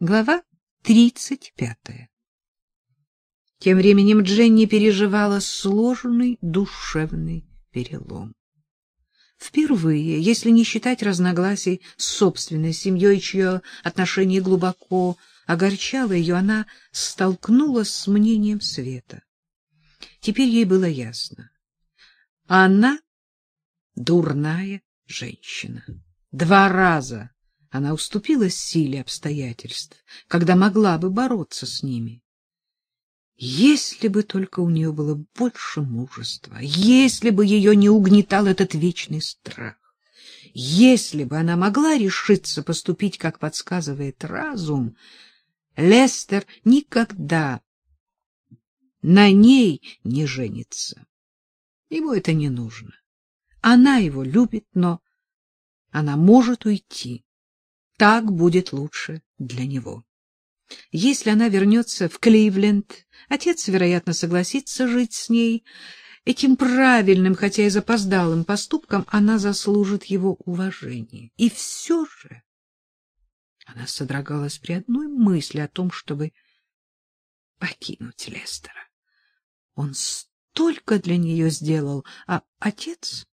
Глава тридцать пятая. Тем временем Дженни переживала сложный душевный перелом. Впервые, если не считать разногласий с собственной семьей, чье отношение глубоко огорчало ее, она столкнулась с мнением Света. Теперь ей было ясно. Она дурная женщина. Два раза она уступила силе обстоятельств, когда могла бы бороться с ними. Если бы только у нее было больше мужества, если бы ее не угнетал этот вечный страх, если бы она могла решиться поступить, как подсказывает разум, Лестер никогда на ней не женится. Ему это не нужно. Она его любит, но она может уйти. Так будет лучше для него. Если она вернется в Кливленд, отец, вероятно, согласится жить с ней. Этим правильным, хотя и запоздалым поступком она заслужит его уважение. И все же она содрогалась при одной мысли о том, чтобы покинуть Лестера. Он столько для нее сделал, а отец...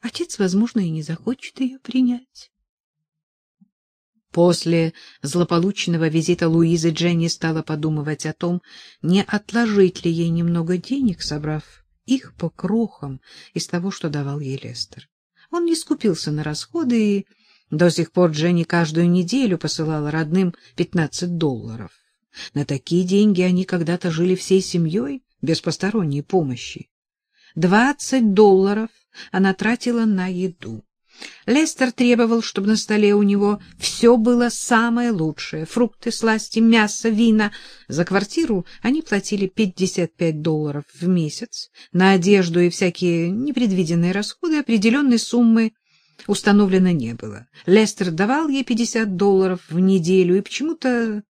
Отец, возможно, и не захочет ее принять. После злополучного визита Луизы Дженни стала подумывать о том, не отложить ли ей немного денег, собрав их по крохам из того, что давал ей Лестер. Он не скупился на расходы, и до сих пор Дженни каждую неделю посылала родным пятнадцать долларов. На такие деньги они когда-то жили всей семьей, без посторонней помощи. Двадцать долларов она тратила на еду. Лестер требовал, чтобы на столе у него все было самое лучшее — фрукты, сласти, мясо, вина. За квартиру они платили 55 долларов в месяц. На одежду и всякие непредвиденные расходы определенной суммы установлено не было. Лестер давал ей 50 долларов в неделю, и почему-то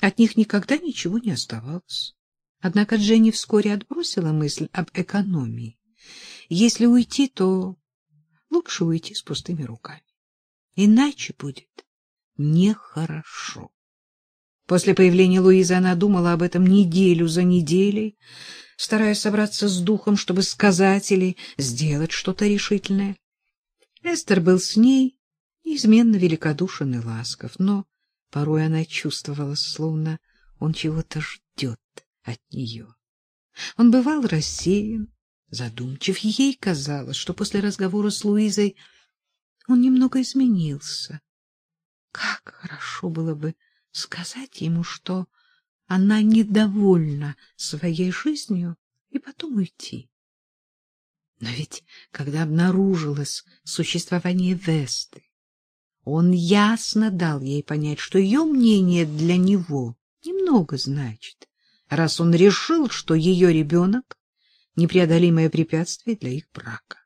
от них никогда ничего не оставалось. Однако Дженни вскоре отбросила мысль об экономии. Если уйти, то лучше уйти с пустыми руками. Иначе будет нехорошо. После появления Луизы она думала об этом неделю за неделей, стараясь собраться с духом, чтобы сказать или сделать что-то решительное. Эстер был с ней неизменно великодушен и ласков, но порой она чувствовала, словно он чего-то ждет от нее. Он бывал рассеян, задумчив. Ей казалось, что после разговора с Луизой он немного изменился. Как хорошо было бы сказать ему, что она недовольна своей жизнью, и потом уйти. Но ведь, когда обнаружилось существование Весты, он ясно дал ей понять, что ее мнение для него немного значит, раз он решил, что ее ребенок непреодолимое препятствие для их брака.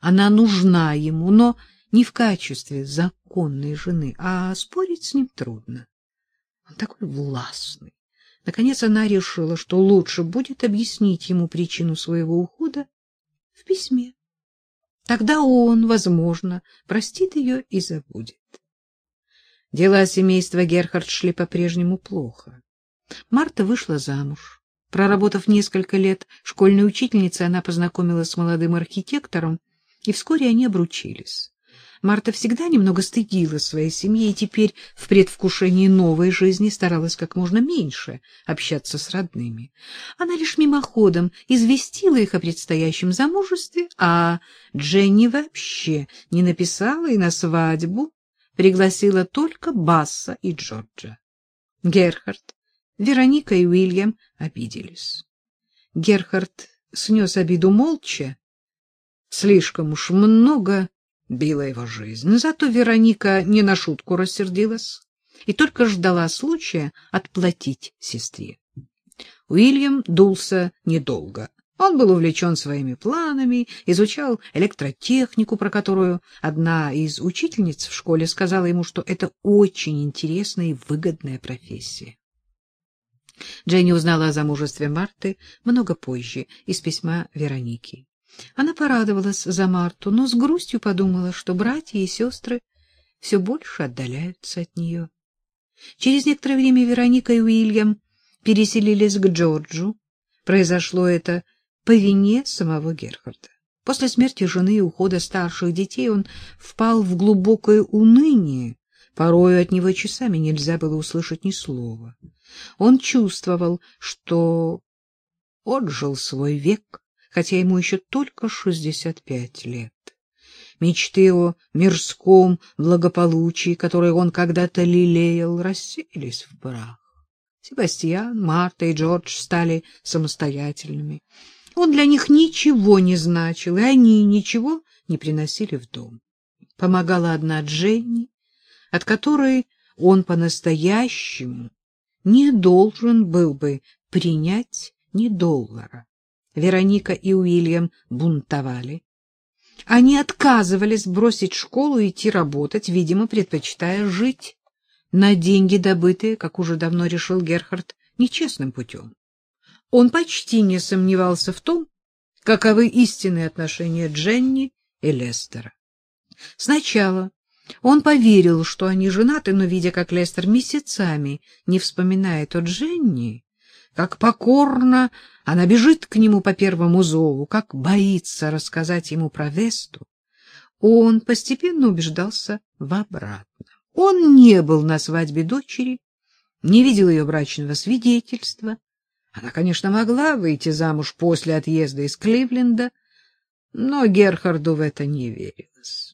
Она нужна ему, но не в качестве законной жены, а спорить с ним трудно. Он такой властный. Наконец она решила, что лучше будет объяснить ему причину своего ухода в письме. Тогда он, возможно, простит ее и забудет. Дела семейства Герхард шли по-прежнему плохо. Марта вышла замуж. Проработав несколько лет школьной учительницей, она познакомилась с молодым архитектором, и вскоре они обручились. Марта всегда немного стыдила своей семьи и теперь в предвкушении новой жизни старалась как можно меньше общаться с родными. Она лишь мимоходом известила их о предстоящем замужестве, а Дженни вообще не написала и на свадьбу пригласила только Басса и Джорджа. Герхард Вероника и Уильям обиделись. Герхард снес обиду молча. Слишком уж много била его жизнь. Зато Вероника не на шутку рассердилась и только ждала случая отплатить сестре. Уильям дулся недолго. Он был увлечен своими планами, изучал электротехнику, про которую одна из учительниц в школе сказала ему, что это очень интересная и выгодная профессия. Дженни узнала о замужестве Марты много позже из письма Вероники. Она порадовалась за Марту, но с грустью подумала, что братья и сестры все больше отдаляются от нее. Через некоторое время Вероника и Уильям переселились к Джорджу. Произошло это по вине самого Герхарда. После смерти жены и ухода старших детей он впал в глубокое уныние. Порою от него часами нельзя было услышать ни слова. Он чувствовал, что отжил свой век, хотя ему еще только шестьдесят пять лет. Мечты о мирском благополучии, которое он когда-то лелеял, рассеялись в прах. Себастьян, Марта и Джордж стали самостоятельными. Он для них ничего не значил, и они ничего не приносили в дом. Помогала одна Дженни, от которой он по-настоящему не должен был бы принять ни доллара. Вероника и Уильям бунтовали. Они отказывались бросить школу и идти работать, видимо, предпочитая жить на деньги, добытые, как уже давно решил Герхард, нечестным путем. Он почти не сомневался в том, каковы истинные отношения Дженни и Лестера. Сначала он поверил, что они женаты, но, видя, как Лестер месяцами не вспоминает о Дженни, как покорно она бежит к нему по первому зову, как боится рассказать ему про Весту, он постепенно убеждался в обратном. Он не был на свадьбе дочери, не видел ее брачного свидетельства, она, конечно, могла выйти замуж после отъезда из Кливленда, но Герхарду в это не верилось.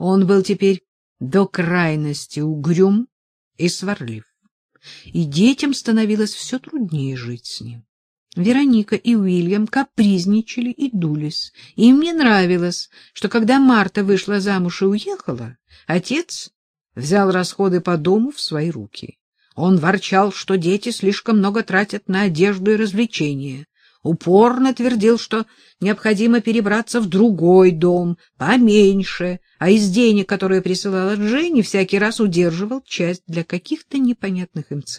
Он был теперь до крайности угрюм и сварлив, и детям становилось все труднее жить с ним. Вероника и Уильям капризничали и дулись. Им не нравилось, что когда Марта вышла замуж и уехала, отец взял расходы по дому в свои руки. Он ворчал, что дети слишком много тратят на одежду и развлечения. Упорно твердил, что необходимо перебраться в другой дом, поменьше, а из денег, которые присылала Дженни, всякий раз удерживал часть для каких-то непонятных им целей.